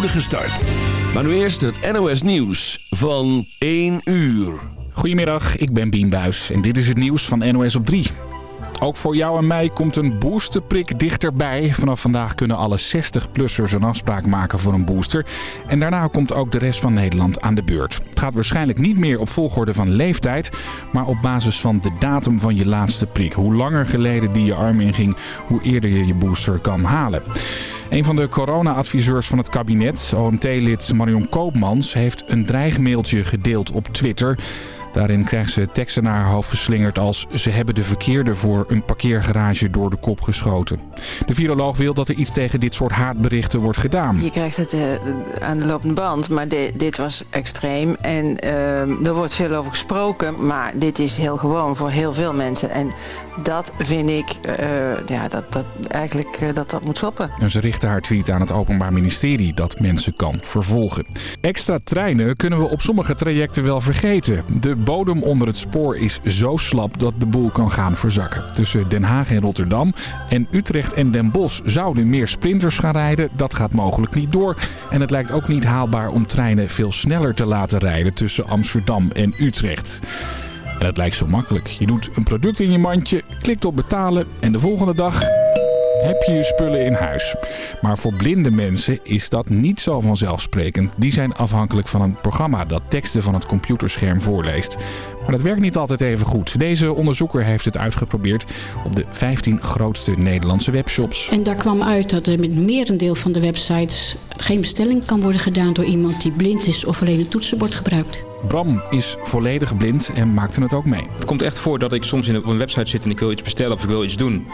spoedige start. Maar nu eerst het NOS Nieuws van 1 uur. Goedemiddag, ik ben Bien Buis en dit is het nieuws van NOS op 3. Ook voor jou en mij komt een boosterprik dichterbij. Vanaf vandaag kunnen alle 60-plussers een afspraak maken voor een booster. En daarna komt ook de rest van Nederland aan de beurt. Het gaat waarschijnlijk niet meer op volgorde van leeftijd, maar op basis van de datum van je laatste prik. Hoe langer geleden die je arm inging, hoe eerder je je booster kan halen. Een van de corona-adviseurs van het kabinet, OMT-lid Marion Koopmans, heeft een dreigmailtje gedeeld op Twitter. Daarin krijgt ze teksten naar haar hoofd geslingerd als... ze hebben de verkeerde voor een parkeergarage door de kop geschoten. De viroloog wil dat er iets tegen dit soort haatberichten wordt gedaan. Je krijgt het uh, aan de lopende band, maar de, dit was extreem. En uh, er wordt veel over gesproken, maar dit is heel gewoon voor heel veel mensen. En dat vind ik, uh, ja, dat, dat eigenlijk uh, dat, dat moet stoppen. En ze richten haar tweet aan het Openbaar Ministerie dat mensen kan vervolgen. Extra treinen kunnen we op sommige trajecten wel vergeten. De bodem onder het spoor is zo slap dat de boel kan gaan verzakken. Tussen Den Haag en Rotterdam en Utrecht en Den Bosch zouden meer sprinters gaan rijden. Dat gaat mogelijk niet door. En het lijkt ook niet haalbaar om treinen veel sneller te laten rijden tussen Amsterdam en Utrecht. En het lijkt zo makkelijk. Je doet een product in je mandje, klikt op betalen en de volgende dag heb je je spullen in huis. Maar voor blinde mensen is dat niet zo vanzelfsprekend. Die zijn afhankelijk van een programma dat teksten van het computerscherm voorleest. Maar dat werkt niet altijd even goed. Deze onderzoeker heeft het uitgeprobeerd op de 15 grootste Nederlandse webshops. En daar kwam uit dat er met merendeel van de websites geen bestelling kan worden gedaan door iemand die blind is of alleen het toetsenbord gebruikt. Bram is volledig blind en maakte het ook mee. Het komt echt voor dat ik soms in op een website zit en ik wil iets bestellen of ik wil iets doen.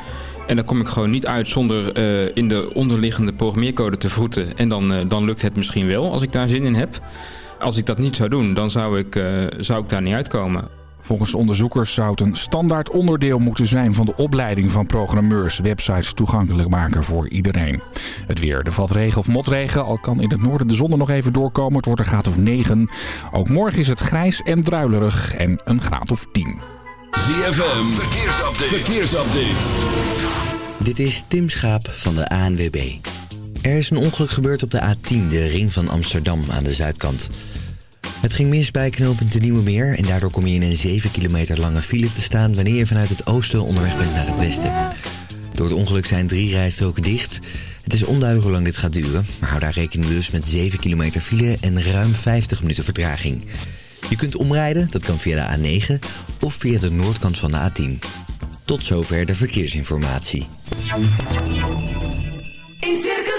En dan kom ik gewoon niet uit zonder uh, in de onderliggende programmeercode te vroeten. En dan, uh, dan lukt het misschien wel als ik daar zin in heb. Als ik dat niet zou doen, dan zou ik, uh, zou ik daar niet uitkomen. Volgens onderzoekers zou het een standaard onderdeel moeten zijn van de opleiding van programmeurs websites toegankelijk maken voor iedereen. Het weer. Er valt regen of motregen, al kan in het noorden de zon er nog even doorkomen. Het wordt een graad of 9. Ook morgen is het grijs en druilerig en een graad of 10. ZFM, verkeersupdate. verkeersupdate. Dit is Tim Schaap van de ANWB. Er is een ongeluk gebeurd op de A10, de ring van Amsterdam aan de zuidkant. Het ging mis bij knooppunt de Nieuwe Meer... en daardoor kom je in een 7 kilometer lange file te staan... wanneer je vanuit het oosten onderweg bent naar het westen. Door het ongeluk zijn drie rijstroken dicht. Het is onduidelijk hoe lang dit gaat duren... maar hou daar rekening dus met 7 kilometer file en ruim 50 minuten vertraging. Je kunt omrijden, dat kan via de A9 of via de noordkant van de A10. Tot zover de verkeersinformatie.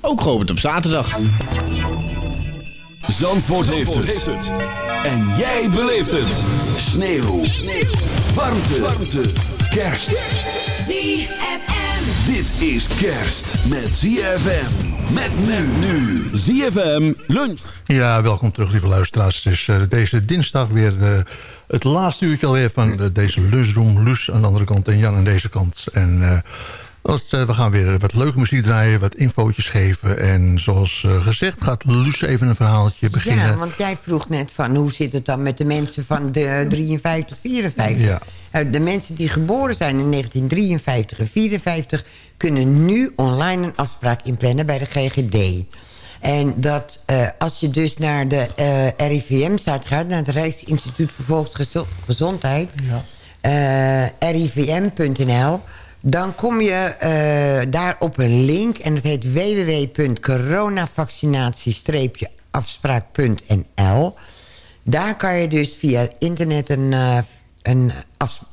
ook geopend op zaterdag. Zandvoort, heeft, het. En jij beleeft het. Sneeuw. Sneeuw. Warmte. Warmte. Kerst. ZFM. Dit is kerst met ZFM. Met men nu. ZFM lunch. Ja, welkom terug lieve luisteraars. Het is uh, deze dinsdag weer uh, het laatste uurtje alweer van uh, deze Lusroom. Lus aan de andere kant en Jan aan deze kant. En we gaan weer wat leuke muziek draaien, wat infootjes geven. En zoals gezegd gaat Luus even een verhaaltje beginnen. Ja, want jij vroeg net van hoe zit het dan met de mensen van de 53, 54. Ja. De mensen die geboren zijn in 1953 en 54... kunnen nu online een afspraak inplannen bij de GGD. En dat als je dus naar de uh, RIVM-site gaat... naar het Rijksinstituut voor Volksgezondheid... Ja. Rivm.nl... dan kom je daar op een link... en dat heet www.coronavaccinatie-afspraak.nl... Daar kan je dus via internet een, eh, een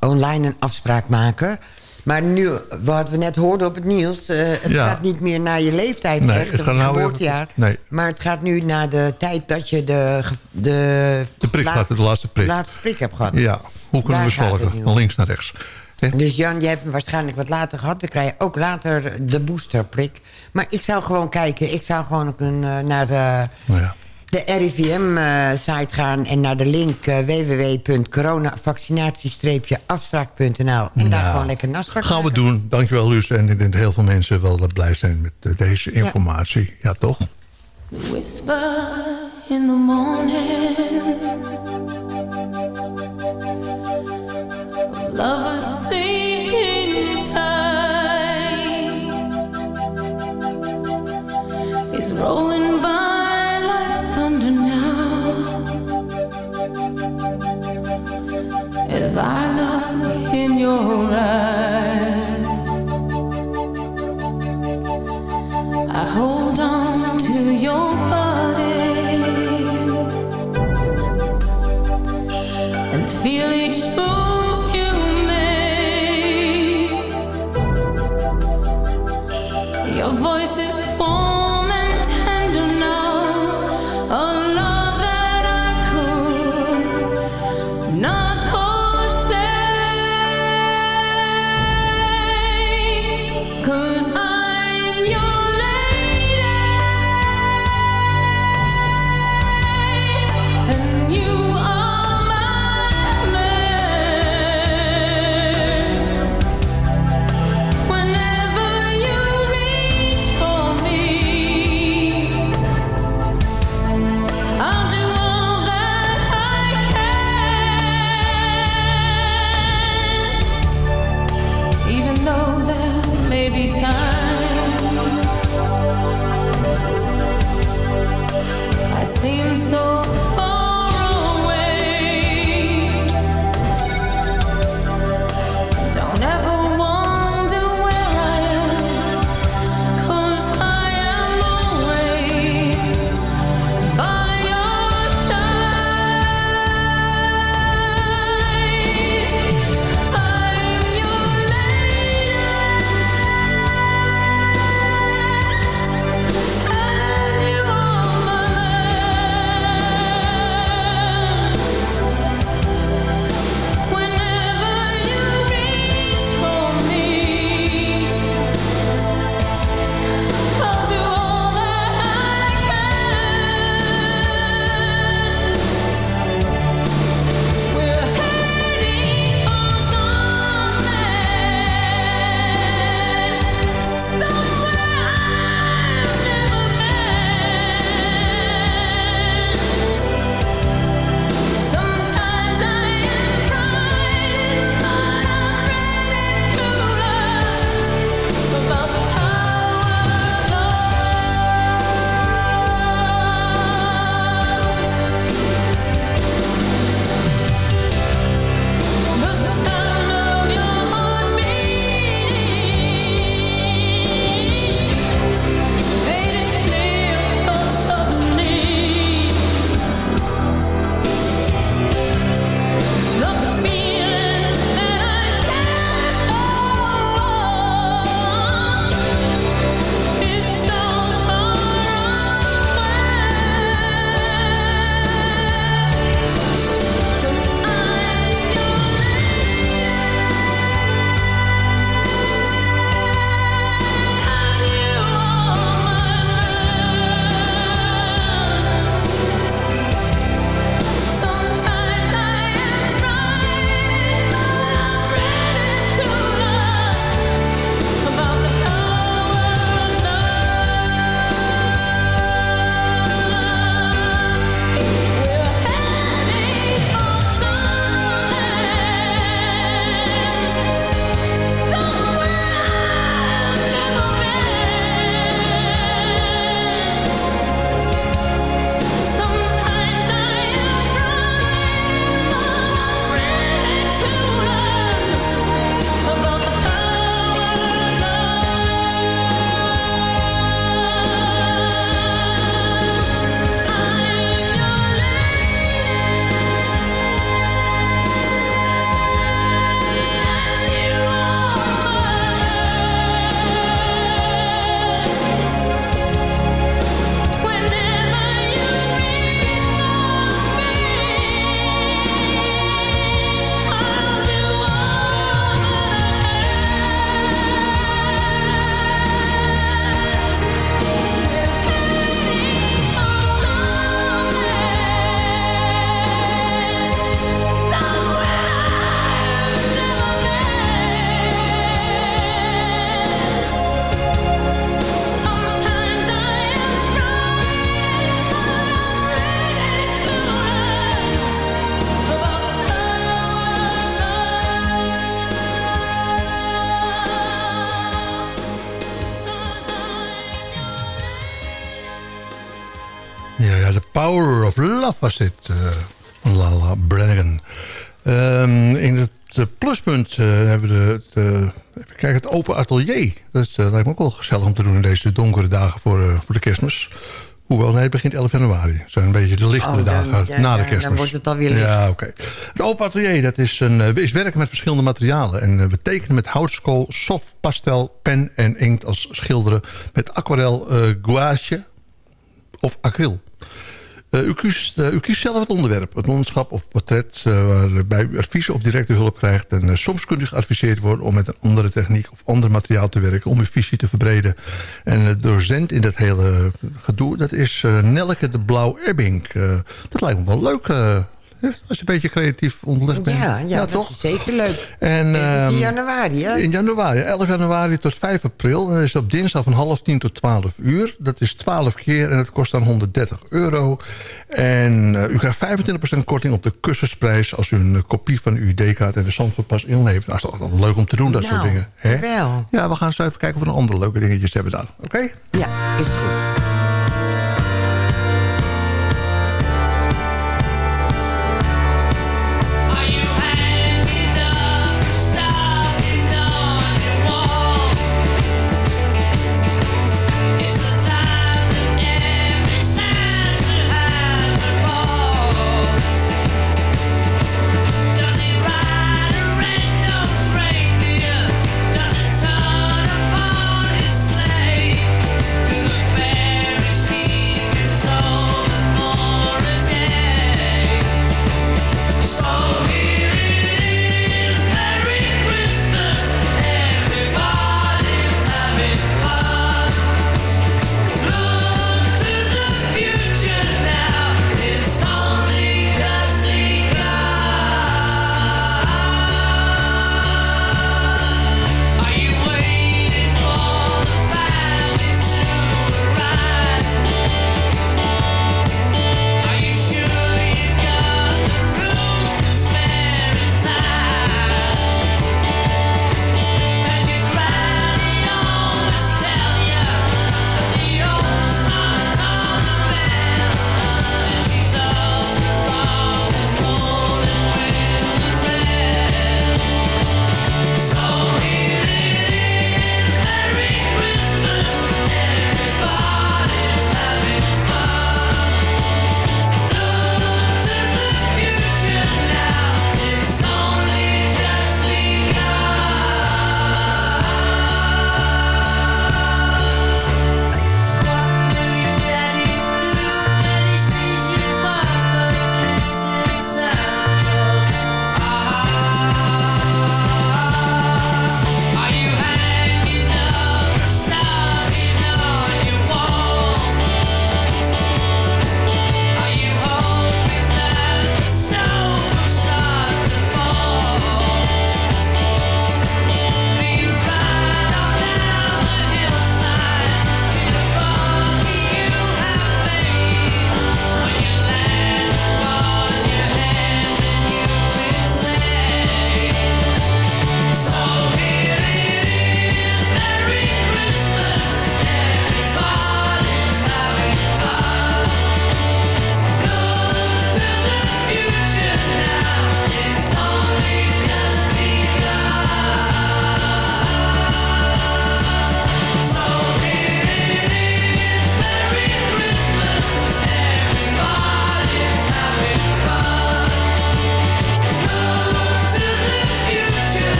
online een afspraak maken. Maar nu, wat we net hoorden op het nieuws... eh, het Ja. gaat niet meer naar je leeftijd, Nee, echt, het nou geboortejaar. nee. Maar het gaat nu naar de tijd dat je de, de, De prik laat- gaat, de laatste prik. laatste prik hebt gehad. Ja, hoe kunnen Daar we nu Van links naar rechts. Dus Jan, jij hebt hem waarschijnlijk wat later gehad. Dan krijg je ook later de boosterprik. Maar ik zou gewoon kijken. Ik zou gewoon een, eh, naar de, Nou ja. de RIVM-site gaan... en naar de link uh, www.coronavaccinatie-afspraak.nl. En daar Ja. gewoon lekker een afspraak Gaan we doen. Dankjewel, Luus. En ik denk dat heel veel mensen wel eh, blij zijn met eh, deze informatie. Ja, toch? Whisper in the morning. Lovers see was dit. eh, Lala Brannigan. Ehm, in het eh, pluspunt eh, hebben we de, het, even kijken, het open atelier. Dat is, lijkt me ook wel gezellig om te doen in deze donkere dagen voor, voor de kerstmis. Hoewel, nee, het begint 11 januari. Het zijn een beetje de lichtere Oh, dan- dagen na de kerstmis. dan wordt het alweer licht. Ja, oké. Het open atelier dat is, een, is werken met verschillende materialen. En we tekenen met houtskool, soft pastel, pen en inkt als schilderen... met aquarel, gouache of acryl. Eh, u, kiest, eh, u kiest zelf het onderwerp, het onderschap of portret... eh, waarbij u adviezen of directe hulp krijgt. En soms kunt u geadviseerd worden om met een andere techniek... of ander materiaal te werken om uw visie te verbreden. En de docent in dat hele gedoe, dat is Nelke de Blauw-Ebbing. Dat lijkt me wel leuk... als je een beetje creatief onderlegd bent. Ja, ja, dat toch? is zeker leuk. En, in ehm, januari, hè? In januari, 11 januari tot 5 april. En dat is op dinsdag van half 10 tot 12 uur. Dat is 12 keer en het kost dan 130 euro. En eh, u krijgt 25% korting op de kussensprijs... als u een eh, kopie van uw ID-kaart en de Zandvoortpas inlevert. Nou, dat is altijd leuk om te doen, dat soort Nou, dingen. Hè? wel. Ja, we gaan zo even kijken of we nog andere leuke dingetjes hebben daar. Oké? Ja, is goed.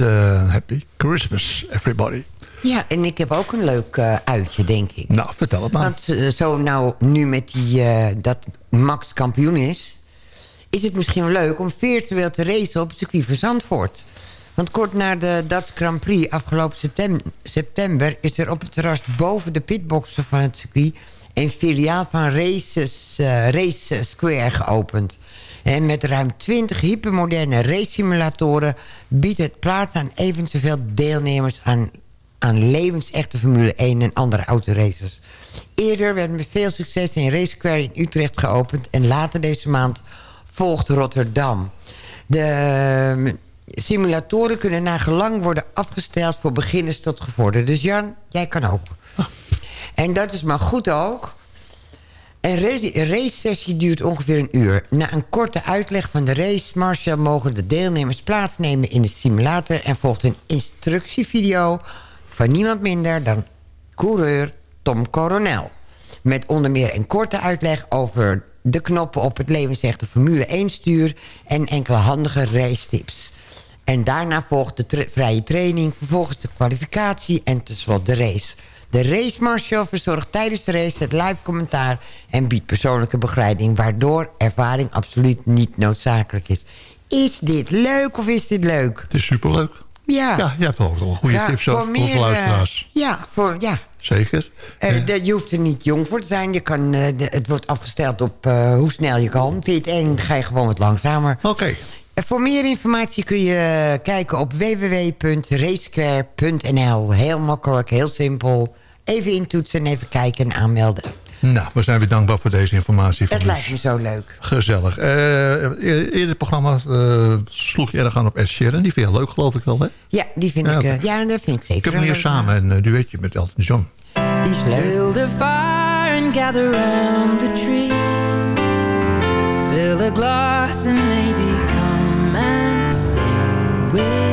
Uh, happy Christmas, everybody. Ja, en ik heb ook een leuk uh, uitje, denk ik. Nou, vertel het maar. Want uh, zo nou nu met die, uh, dat Max kampioen is... is het misschien wel leuk om virtueel te racen op het circuit van Zandvoort. Want kort na de Dutch Grand Prix afgelopen september... is er op het terras boven de pitboxen van het circuit... een filiaal van Races, eh, Race Square geopend. En met ruim 20 hypermoderne racesimulatoren... biedt het plaats aan even zoveel deelnemers... aan, aan levensechte Formule 1 en andere autoraces. Eerder werd met veel succes in Race Square in Utrecht geopend... en later deze maand volgt Rotterdam. De ehm, simulatoren kunnen na gelang worden afgesteld... voor beginners tot gevorderden. Dus Jan, jij kan ook. En dat is maar goed ook. Een race- een race-sessie duurt ongeveer een uur. Na een korte uitleg van de race, Marshall... mogen de deelnemers plaatsnemen in de simulator... en volgt een instructievideo van niemand minder dan coureur Tom Coronel. Met onder meer een korte uitleg over de knoppen op het levensechte Formule 1 stuur... en enkele handige race-tips. En daarna volgt de vrije training, vervolgens de kwalificatie en tenslotte de race. De race marshal verzorgt tijdens de race het live commentaar... en biedt persoonlijke begeleiding... waardoor ervaring absoluut niet noodzakelijk is. Is dit leuk of is dit leuk? Het is superleuk. Ja. Ja, je hebt ook wel goede Ja, tips voor, meer, voor eh, luisteraars. ja, voor, ja. Zeker. Eh, je hoeft er niet jong voor te zijn. Je kan, eh, de- het wordt afgesteld op hoe snel je kan. Vind je het eng, ga je gewoon wat langzamer. Oké. Voor meer informatie kun je eh, kijken op www.racesquare.nl. Heel makkelijk, heel simpel. Even intoetsen en even kijken en aanmelden. Nou, we zijn weer dankbaar voor deze informatie. Het lijkt me zo leuk. Gezellig. Eh, e- eerder het programma eh, sloeg je erg aan op Ed Sheeran. Die vind je leuk, geloof ik wel, hè? Ja, die vind Ja, ik, eh, ja, dat vind ik zeker Ik heb meer samen een eh, duetje met Elton John. Die is leuk. Build a fire and gather round the tree. Fill a glass and maybe We.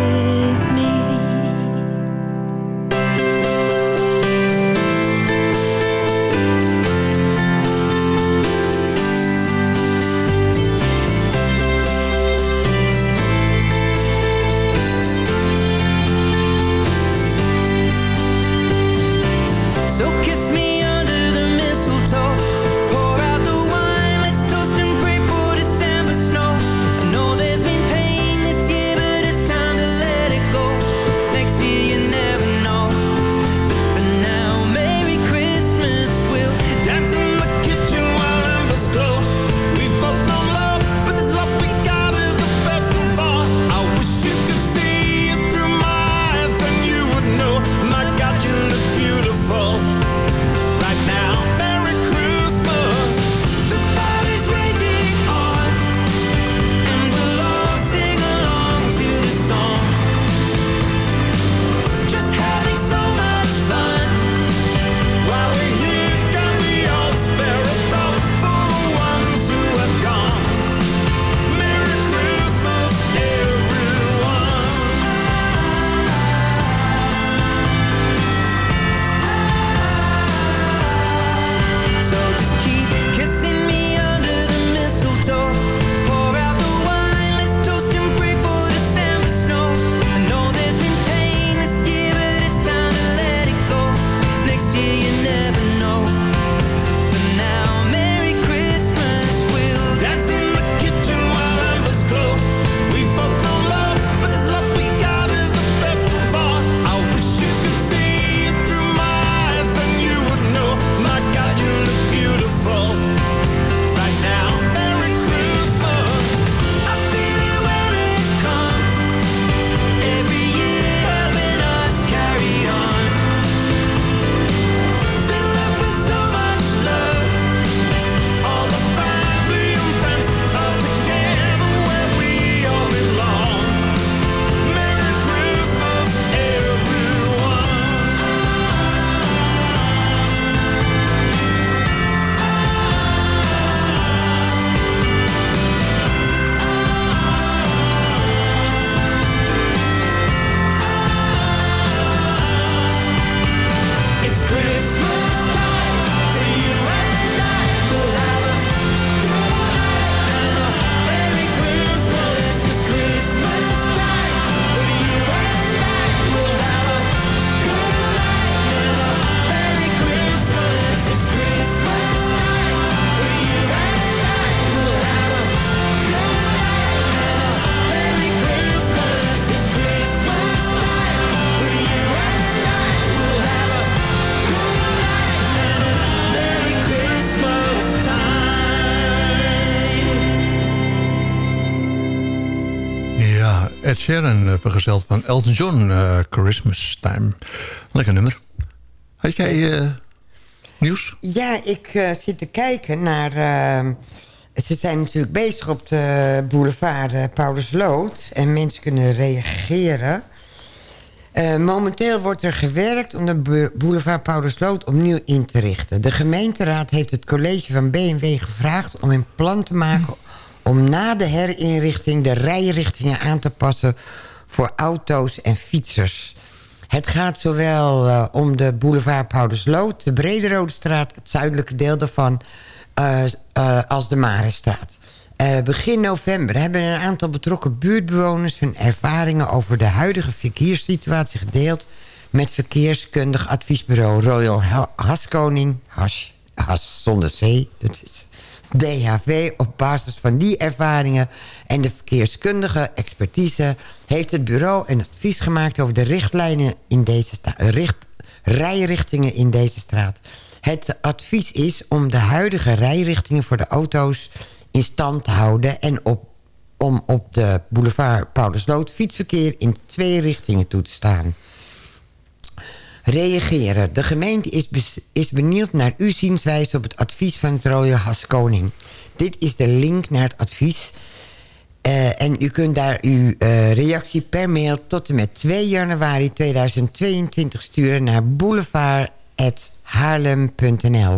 Sheeran, eh, vergezeld van Elton John, eh, Christmas Time. Lekker nummer. Had jij eh, nieuws? Ja, ik zit te kijken naar... ze zijn natuurlijk bezig op de boulevard uh, Paulusloot. En mensen kunnen reageren. Momenteel wordt er gewerkt om de boulevard Paulusloot opnieuw in te richten. De gemeenteraad heeft het college van B&W gevraagd om een plan te maken... om na de herinrichting de rijrichtingen aan te passen voor auto's en fietsers. Het gaat zowel eh, om de boulevard Paulusloot, de Brederode straat... het zuidelijke deel daarvan, eh, eh, als de Marenstraat. Begin november hebben een aantal betrokken buurtbewoners... hun ervaringen over de huidige verkeerssituatie gedeeld... met verkeerskundig adviesbureau Royal Ha- Haskoning... Has, Has zonder C, dat is DHV. Op basis van die ervaringen en de verkeerskundige expertise... heeft het bureau een advies gemaakt over de richtlijnen in deze richt, rijrichtingen in deze straat. Het advies is om de huidige rijrichtingen voor de auto's in stand te houden... en op, om op de boulevard Paulusloot fietsverkeer in twee richtingen toe te staan. Reageren. De gemeente is, is benieuwd naar uw zienswijze op het advies van het Rode Haskoning. Dit is de link naar het advies. Eh, en u kunt daar uw eh, reactie per mail tot en met 2 januari 2022 sturen naar boulevard.haarlem.nl.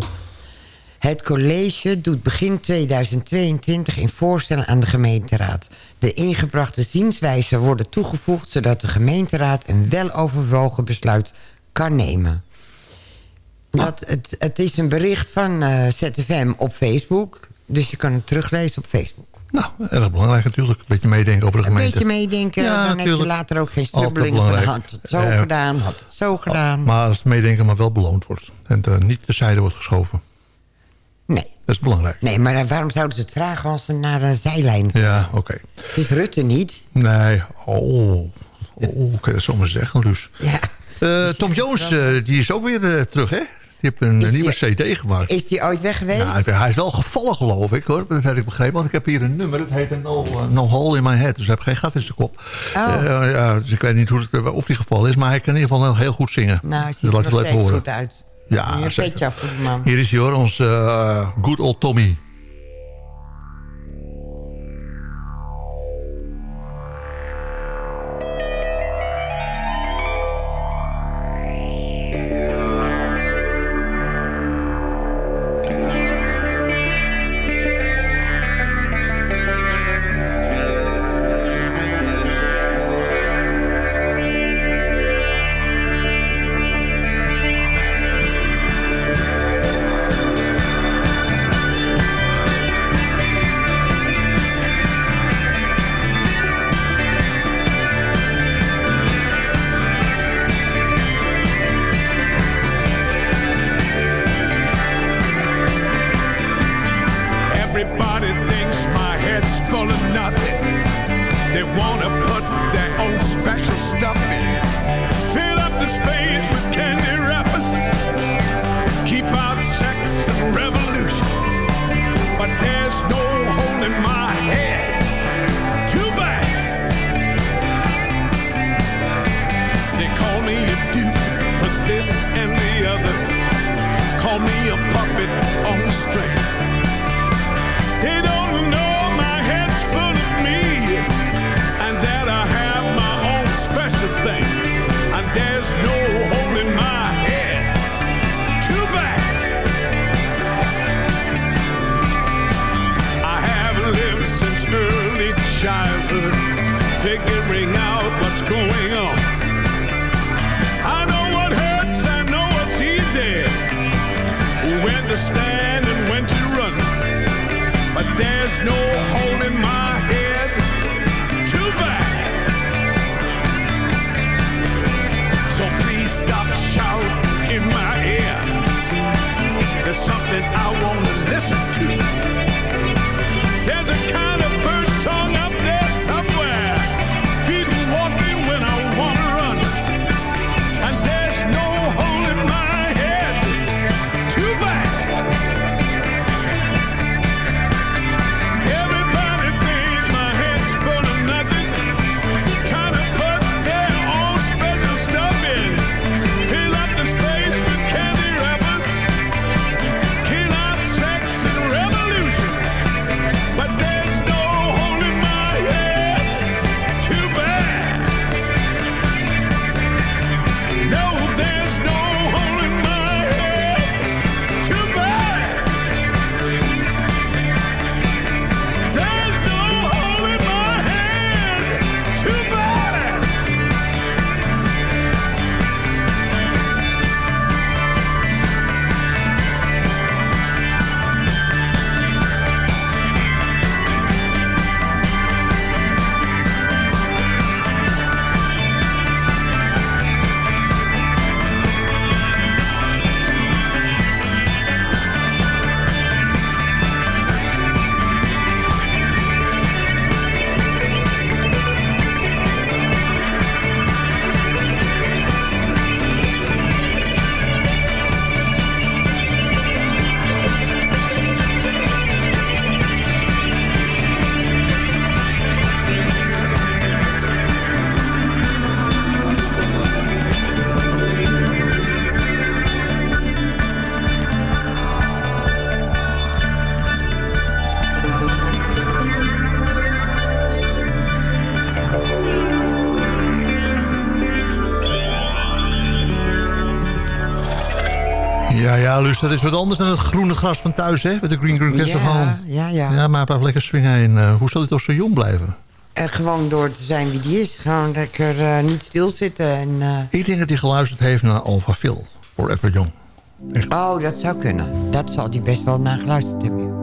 Het college doet begin 2022 in voorstellen aan de gemeenteraad. De ingebrachte zienswijzen worden toegevoegd... zodat de gemeenteraad een weloverwogen besluit kan nemen. Dat, het, het is een bericht van eh, ZFM op Facebook. Dus je kan het teruglezen op Facebook. Nou, erg belangrijk natuurlijk. Een beetje meedenken over de Een gemeente. beetje meedenken, Ja, dan heb je later ook geen strubbelingen van had het zo Eh, gedaan, had het zo gedaan. Maar als het meedenken maar wel beloond wordt. En er niet de zijde wordt geschoven. Nee. Dat is belangrijk. Nee, maar eh, waarom zouden ze het vragen als ze naar een zijlijn gaan? Ja, oké. Het is Rutte niet. Nee, oh. Oh, kan je dat zomaar zeggen, Luus. Ja. Eh, Tom Jones, eh, die is ook weer eh, terug, hè? Die heeft een nieuwe CD gemaakt. Is die ooit weg geweest? Nou, hij is wel gevallen, geloof ik, hoor. Dat heb ik begrepen. Want ik heb hier een nummer. Het heet no, no Hole in My Head. Dus hij heeft geen gat in zijn kop. Oh. Ja, dus ik weet niet hoe het, of die gevallen is. Maar hij kan in ieder geval heel, heel goed zingen. Nou, het dat ziet laat er nog goed uit. Ja. Hier is hij hoor, onze eh, good old Tommy. Dat is wat anders dan het groene gras van thuis, hè? Met de Green Green Grass of Ja, Home. ja, ja. Ja, maar blijf lekker swingen. En eh, hoe zal hij toch zo jong blijven? En gewoon door te zijn wie die is. Gewoon lekker eh, niet stilzitten. En, eh, Ik denk dat hij geluisterd heeft naar Alpha Phil. Forever Young. Oh, dat zou kunnen. Dat zal hij best wel naar geluisterd hebben.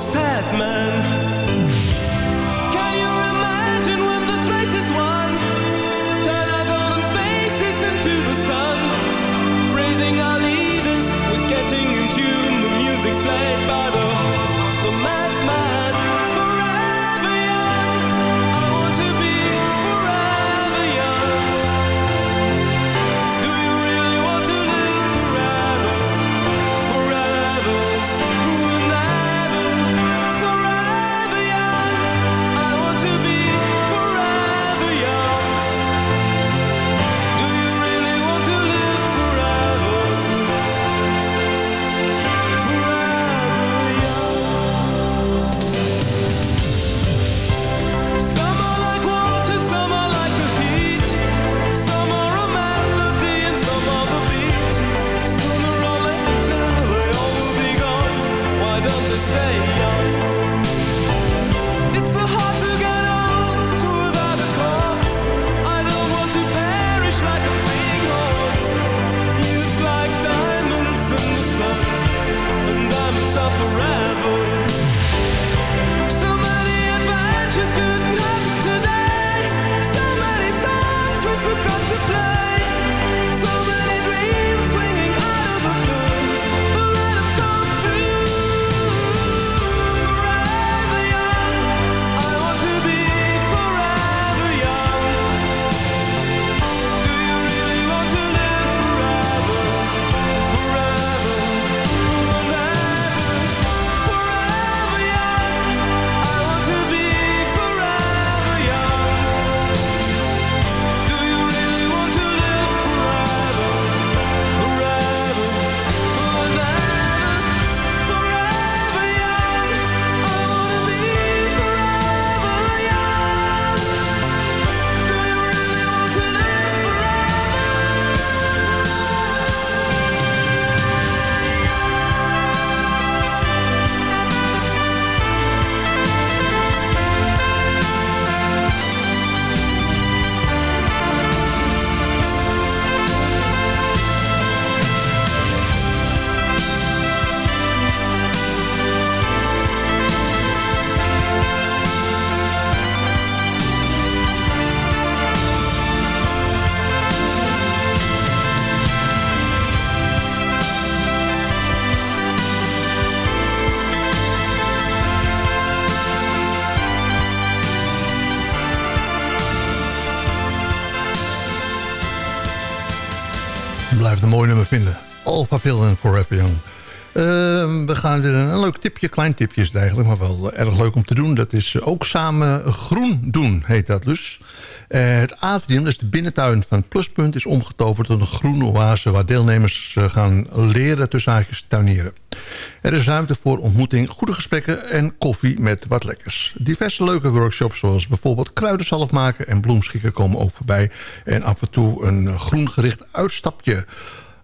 Sad man. Tipje, klein tipje is eigenlijk, maar wel eh, erg leuk om te doen. Dat is eh, ook samen groen doen, heet dat dus. Eh, het atrium, dat is de binnentuin van het Pluspunt, is omgetoverd tot een groene oase... waar deelnemers gaan leren tussen haakjes tuinieren. Er is ruimte voor ontmoeting, goede gesprekken en koffie met wat lekkers. Diverse leuke workshops zoals bijvoorbeeld kruidensalf maken en bloemschikken komen ook voorbij. En af en toe een groen gericht uitstapje...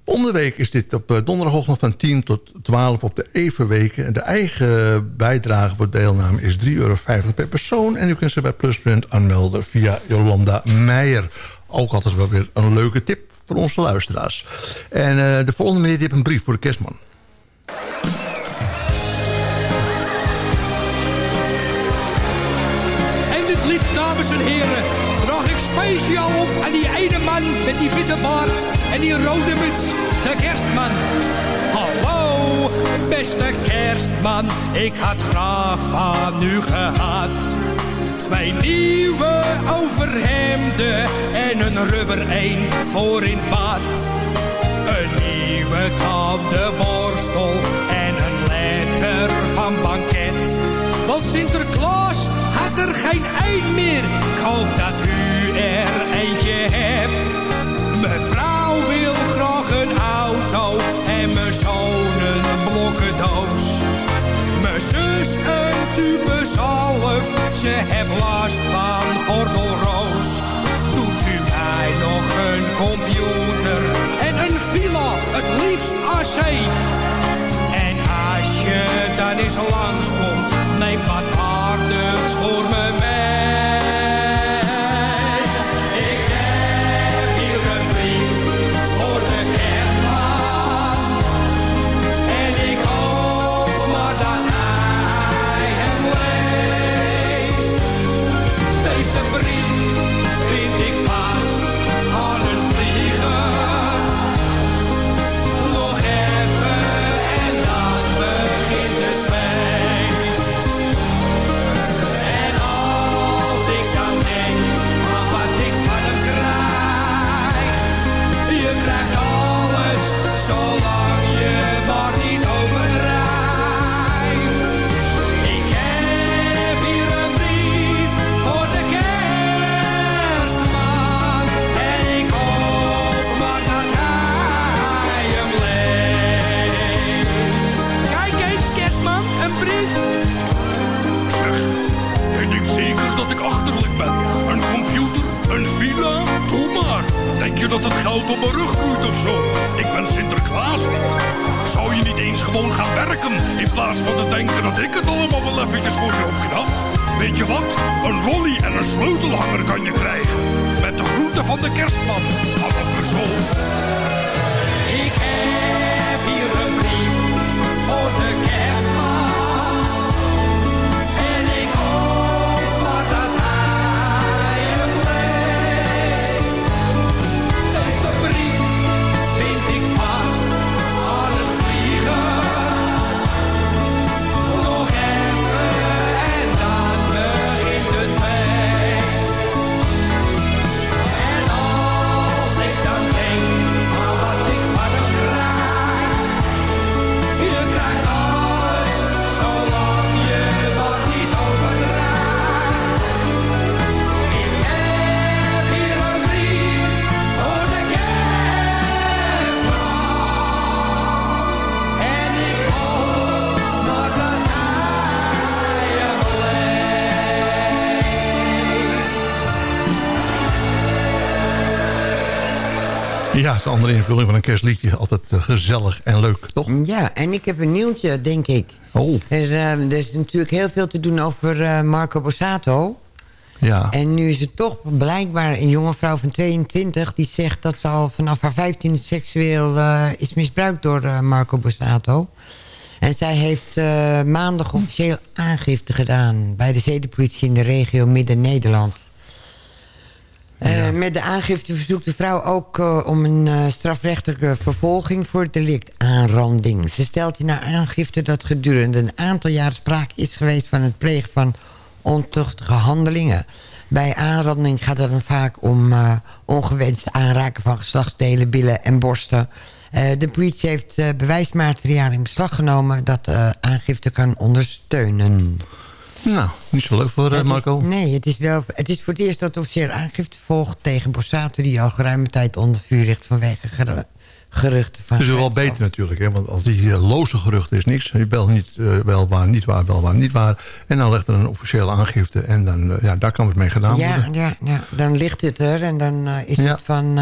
Om de week is dit op eh, donderdagochtend van 10 tot 12 op de Evenweken. De eigen bijdrage voor deelname is 3,50 euro per persoon. En u kunt ze bij Pluspunt aanmelden via Jolanda Meijer. Ook altijd wel weer een leuke tip voor onze luisteraars. En eh, de volgende meneer heeft een brief voor de kerstman. En dit lied, dames en heren, draag ik speciaal op aan die ene man met die witte baard en die rode muts, de kerstman. Hallo, beste kerstman, ik had graag van u gehad. Twee nieuwe overhemden en een rubber eend voor in bad. Een nieuwe tandenborstel en een letter van banket. Want Sinterklaas had er geen eind meer. Ik hoop dat u er eentje hebt. Mijn vrouw wil graag een auto en mijn zoon een blokkendoos. Mijn zus een tube zalf, ze heeft last van gordelroos. Doet u mij nog een computer en een villa, het liefst AC. En als je dan eens langskomt, neem wat aardigs Ja, het is een andere invulling van een kerstliedje. Altijd eh, gezellig en leuk, toch? Ja, en ik heb een nieuwtje, denk ik. Oh. Er, eh, er is natuurlijk heel veel te doen over eh, Marco Borsato. Ja. En nu is het toch blijkbaar een jonge vrouw van 22... die zegt dat ze al vanaf haar 15 seksueel is misbruikt door Marco Borsato. En zij heeft maandag officieel aangifte gedaan... bij de zedenpolitie in de regio Midden-Nederland. Eh, met de aangifte verzoekt de vrouw ook eh, om een eh, strafrechtelijke vervolging voor het delict aanranding. Ze stelt in haar aangifte dat gedurende een aantal jaar sprake is geweest van het plegen van ontuchtige handelingen. Bij aanranding gaat het dan vaak om eh, ongewenst aanraken van geslachtsdelen, billen en borsten. De politie heeft eh, bewijsmateriaal in beslag genomen dat aangifte kan ondersteunen. Nou, niet zo leuk voor eh, is- Marco. nee, het is, wel, het is voor het eerst dat officieel aangifte volgt tegen Borsato... die al geruime tijd onder vuur ligt vanwege ger- geruchten van... Het is wel beter natuurlijk, hè? want als die eh, loze geruchten is niks. Je belt niet eh, wel waar, niet waar, wel waar, niet waar. En dan legt er een officiële aangifte en dan, ja, daar kan het mee gedaan ja, worden. ja, ja, dan ligt het er en dan is Ja. het van...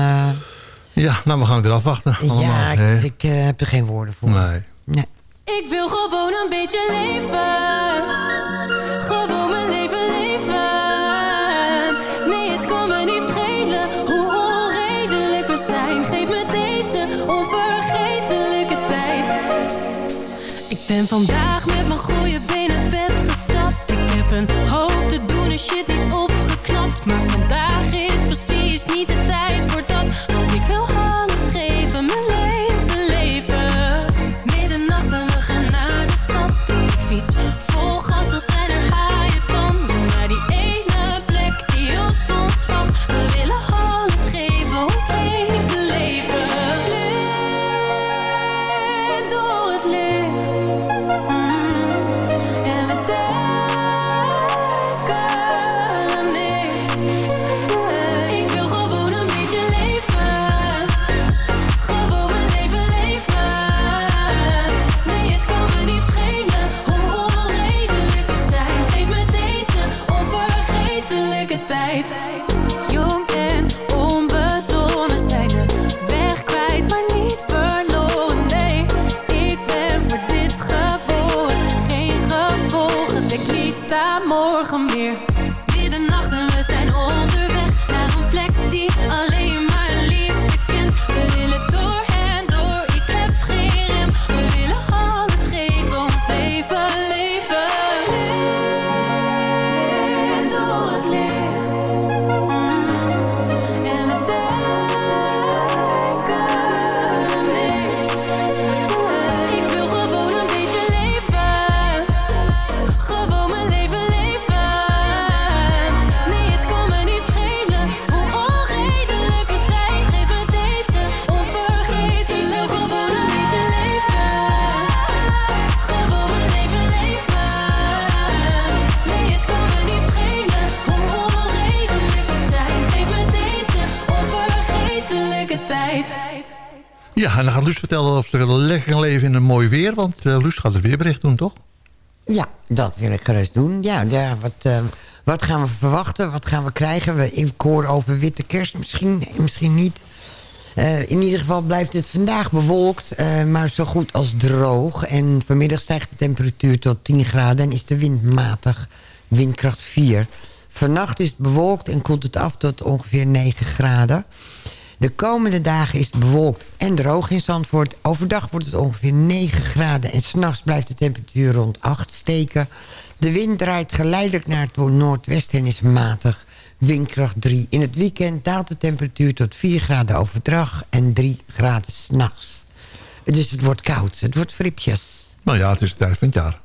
Ja, nou, we gaan het weer afwachten. allemaal, ja, ik, ik heb er geen woorden voor. Nee. Nee. Ik wil gewoon een beetje leven. Gewoon mijn leven leven. Nee, het kan me niet schelen hoe onredelijk we zijn. Geef me deze onvergetelijke tijd. Ik ben vandaag met mijn goede benen bed gestapt. Ik heb een hoop te doen en shit niet opgeknapt. Maar vandaag Want eh, Luus gaat het weerbericht doen, toch? Ja, dat wil ik gerust doen. Ja, ja wat, eh, wat gaan we verwachten? Wat gaan we krijgen? We, ik hoor over witte kerst misschien, misschien niet. Eh, in ieder geval blijft het vandaag bewolkt, maar zo goed als droog. En vanmiddag stijgt de temperatuur tot 10 graden en is de wind matig, windkracht 4. Vannacht is het bewolkt en koelt het af tot ongeveer 9 graden. De komende dagen is het bewolkt en droog in Zandvoort. Overdag wordt het ongeveer 9 graden en s'nachts blijft de temperatuur rond 8 steken. De wind draait geleidelijk naar het noordwesten en is matig. Windkracht 3. In het weekend daalt de temperatuur tot 4 graden overdag en 3 graden s'nachts. Dus het wordt koud. Het wordt fripjes. Nou ja, het is de tijd van het jaar.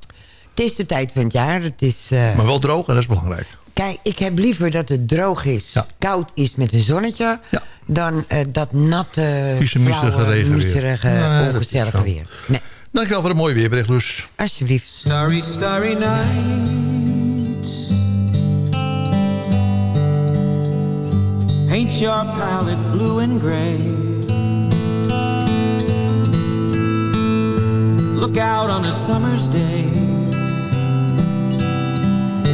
Het is de tijd van het jaar. Het is, eh, Maar wel droog en dat is belangrijk. Kijk, ik heb liever dat het droog is, koud is met een zonnetje... dan eh, dat natte, flauwe, miserige, Nee, ongezellige weer. Nee. Dankjewel voor een mooi weerbericht, Luus. Alsjeblieft. Starry, starry night. Paint your palette blue and gray. Look out on a summer's day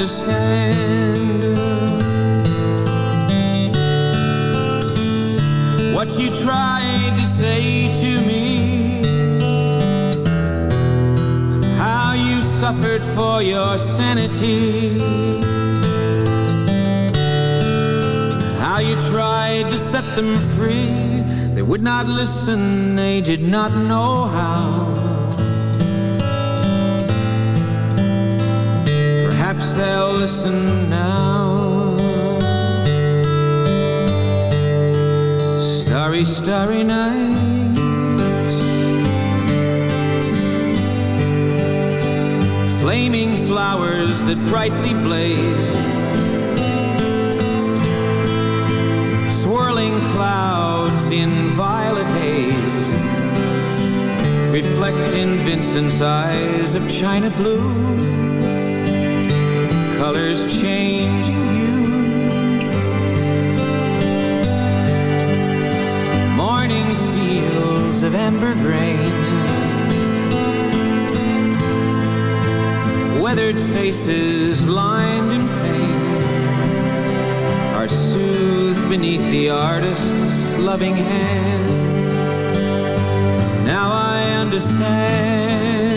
Understand what you tried to say to me. How you suffered for your sanity. How you tried to set them free. They would not listen, they did not know how. They'll listen now. Starry, starry nights. Flaming flowers that brightly blaze. swirling clouds in violet haze reflect in Vincent's eyes of china blue colors changing hue morning fields of amber grain. Weathered faces lined in pain. Are soothed beneath the artist's loving hand. Now I understand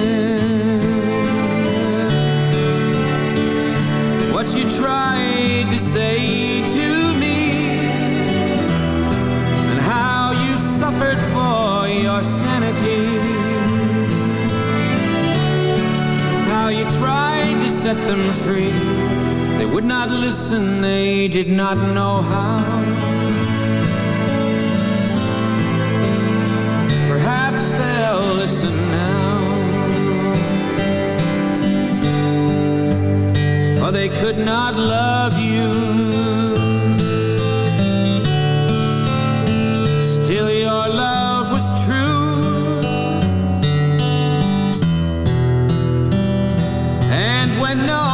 set them free. They would not listen, they did not know how. Perhaps they'll listen now. They could not love you. Still, your love was true. And when no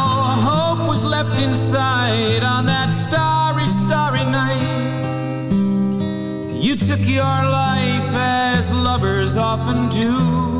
hope was left inside on that starry, starry night, you took your life as lovers often do.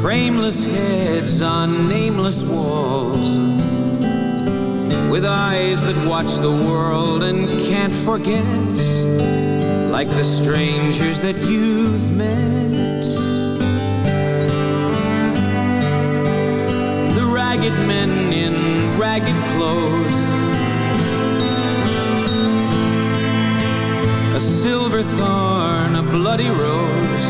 Frameless heads on nameless walls. with eyes that watch the world and can't forget, like the strangers that you've met. The ragged men in ragged clothes, a silver thorn, a bloody rose,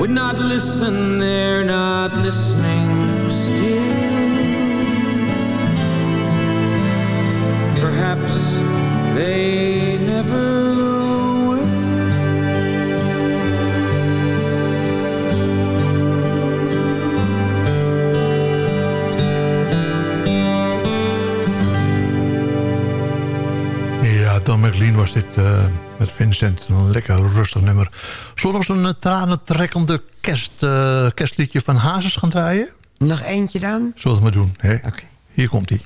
would not listen they're not listening. Still Vincent. Een lekker rustig nummer. Zullen we zo'n uh, tranentrekkende kerst, eh, kerstliedje van Hazes gaan draaien? Nog eentje dan? Zullen we het maar doen. Hè? Hier komt hij.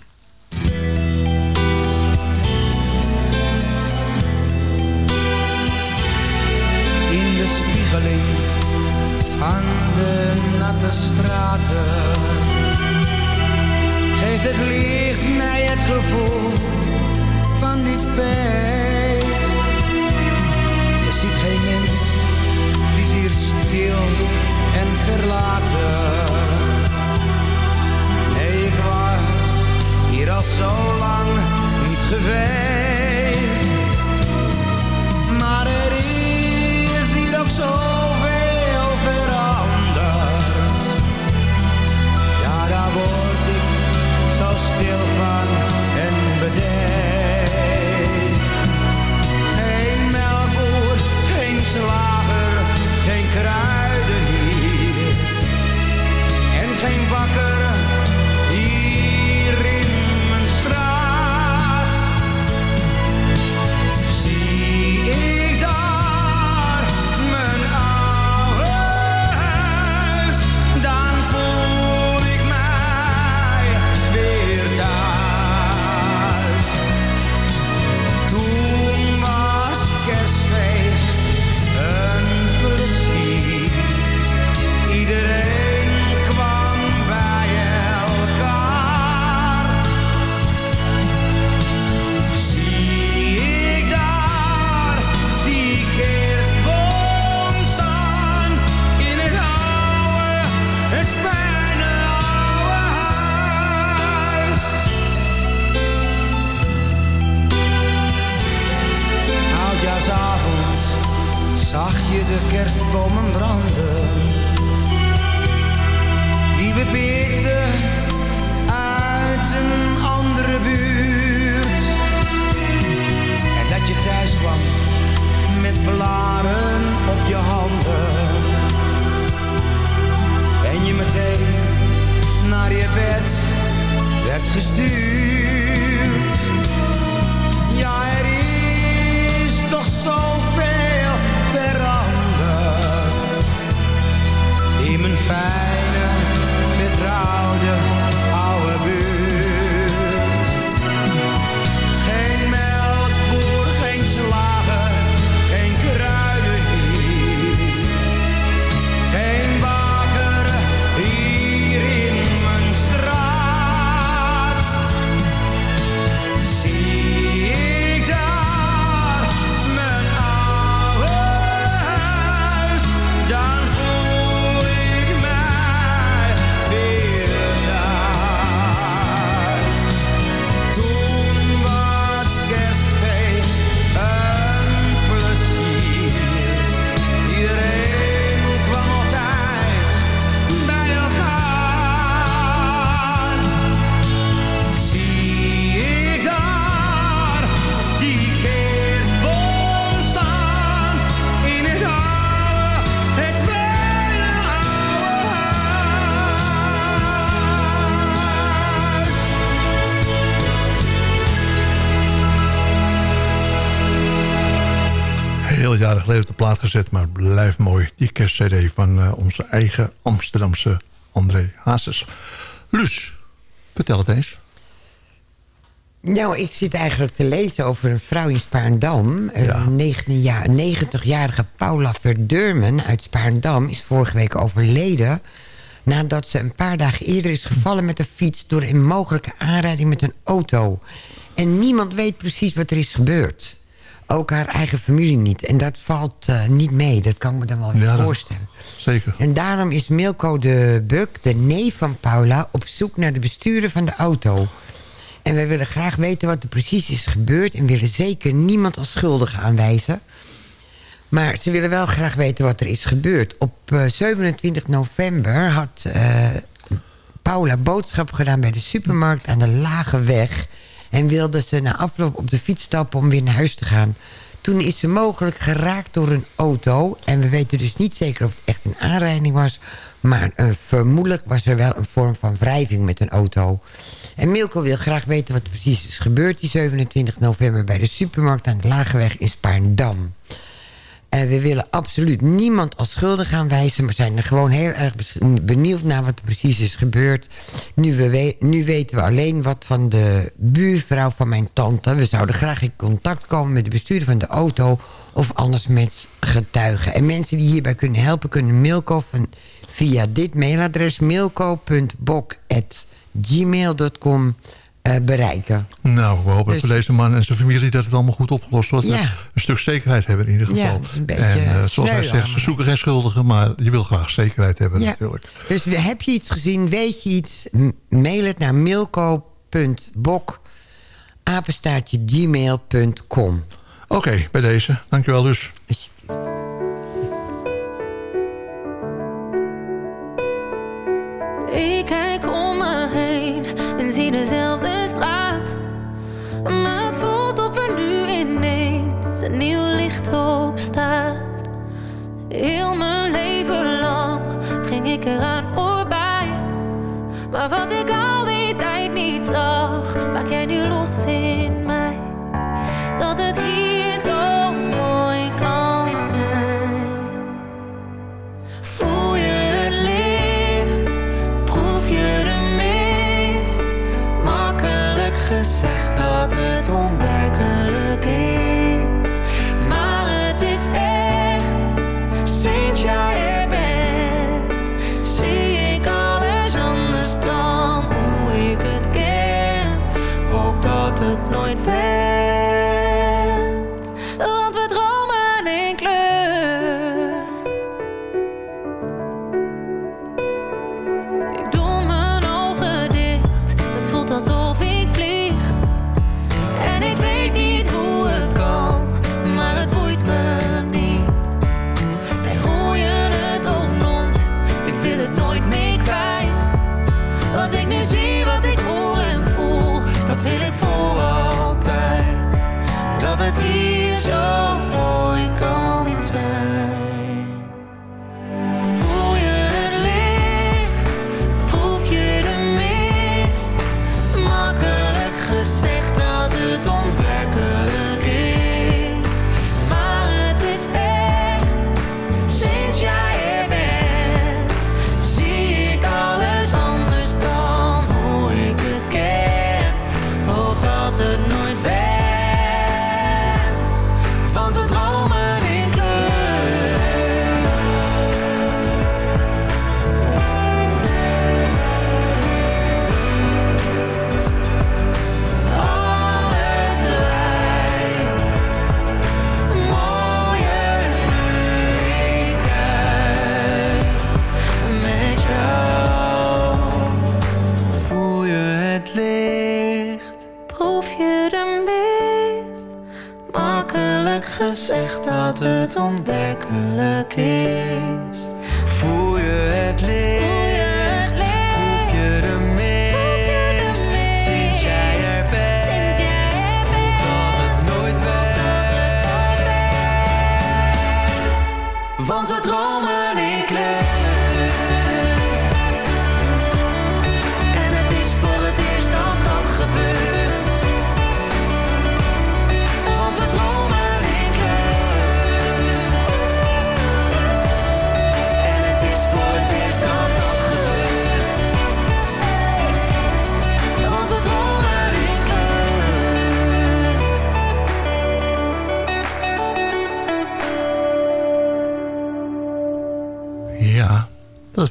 Gezet... maar blijft mooi. Die kerstcd van eh, onze eigen Amsterdamse André Hazes. Luus, vertel het eens. Nou, ik zit eigenlijk te lezen over een vrouw in Spaarndam. Een 90-jarige Paula Verdurmen uit Spaarndam is vorige week overleden... nadat ze een paar dagen eerder is gevallen met een fiets... door een mogelijke aanrijding met een auto. En niemand weet precies wat er is gebeurd. Ook haar eigen familie niet. En dat valt eh, niet mee. Dat kan ik me dan wel Ja, dat- voorstellen. Zeker. En daarom is Milko de Buk, de neef van Paula... op zoek naar de bestuurder van de auto. En wij willen graag weten wat er precies is gebeurd... en willen zeker niemand als schuldige aanwijzen. Maar ze willen wel graag weten wat er is gebeurd. Op eh, 27 november had eh, Paula boodschap gedaan bij de supermarkt aan de Lage Weg... en wilde ze na afloop op de fiets stappen om weer naar huis te gaan. Toen is ze mogelijk geraakt door een auto... en we weten dus niet zeker of het echt een aanrijding was... maar eh, vermoedelijk was er wel een vorm van wrijving met een auto. En Milko wil graag weten wat er precies is gebeurd... die 27 november bij de supermarkt aan de Lageweg in Spaarndam. En we willen absoluut niemand als schuldig aanwijzen... maar zijn er gewoon heel erg benieuwd naar wat er precies is gebeurd. Nu, nu weten we alleen wat van de buurvrouw van mijn tante. We zouden graag in contact komen met de bestuurder van de auto... of anders met getuigen. En mensen die hierbij kunnen helpen... kunnen Milko via dit mailadres... milko.bok.gmail.com eh, bereiken. Nou, we hopen Dus- voor deze man en zijn familie dat het allemaal goed opgelost wordt. Ja. Een stuk zekerheid hebben in ieder geval. Ja, een beetje en eh, zoals hij zegt, ze zoeken geen schuldigen, maar je wil graag zekerheid hebben Ja. natuurlijk. Dus heb je iets gezien, weet je iets... mail het naar milko.bok apenstaartje gmail.com. Oké, bij deze. Dankjewel dus. Een nieuw licht op staat. Heel mijn leven lang ging ik eraan voorbij. Maar wat ik al die tijd niet zag, maak jij nu los in mij. Dat het hier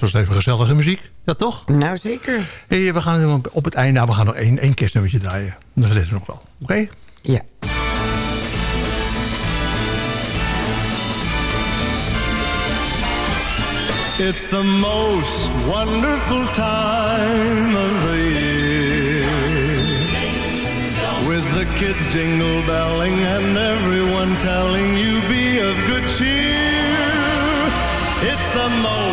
was even gezellige muziek. Ja, toch? Nou, zeker. Hey, we gaan op het einde, nou, we gaan nog één, één kerstnummertje draaien. Dat redden we nog wel. Oké? Ja. It's the most wonderful time of the year. With the kids jingle belling and everyone telling you be of good cheer. It's the most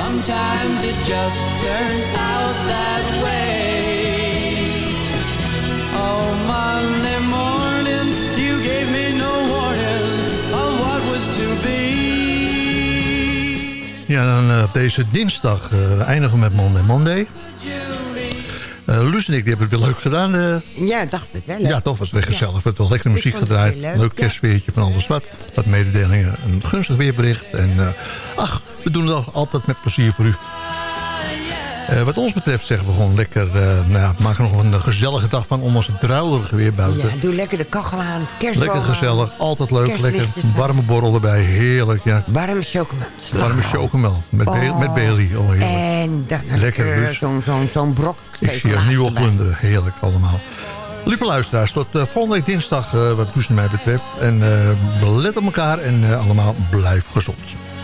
sometimes it just turns out that way. Oh, Monday morning, you gave me no warning of what was to be. Ja, dan eh, op deze dinsdag eh, eindigen we met Monday Monday. Eh Luus en ik die hebben het weer leuk gedaan. eh. Ja, ik dacht het wel. hè? ja, toch was het weer gezellig. We hebben wel lekker Ik muziek gedraaid. leuk, Leuk ja. kerstweertje van alles wat. Wat mededelingen. Een gunstig weerbericht. En eh, ach, we doen het al- altijd met plezier voor u. Eh, wat ons betreft zeggen we gewoon lekker... eh nou ja, maak er nog een gezellige dag van... ondanks het druilige weer buiten. Ja, doe lekker de kachel aan, kerstboom Lekker aan. gezellig, altijd leuk. Lekker warme borrel erbij, heerlijk. Ja. Warme chocomel. Warme chocomel, met, Oh. met Bailey. Oh, heerlijk. En dan Lekker, dus. zo'n brok. Ik zie er erbij. glunderen, heerlijk allemaal. Lieve luisteraars, tot eh, volgende week dinsdag eh, wat en mij betreft. En eh, let op elkaar en eh, allemaal blijf gezond.